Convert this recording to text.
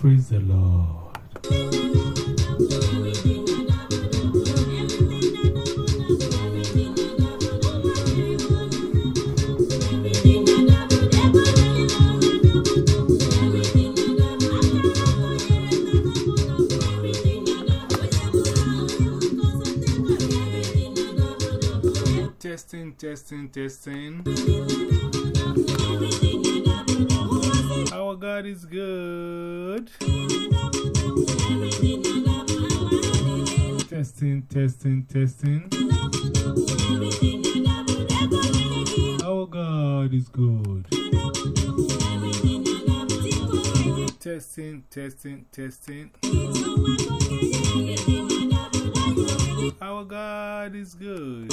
Praise the Lord. testing, testing, testing. Our God is good. Testing, testing, testing. Our God is good. Testing, testing, testing. Our God is good.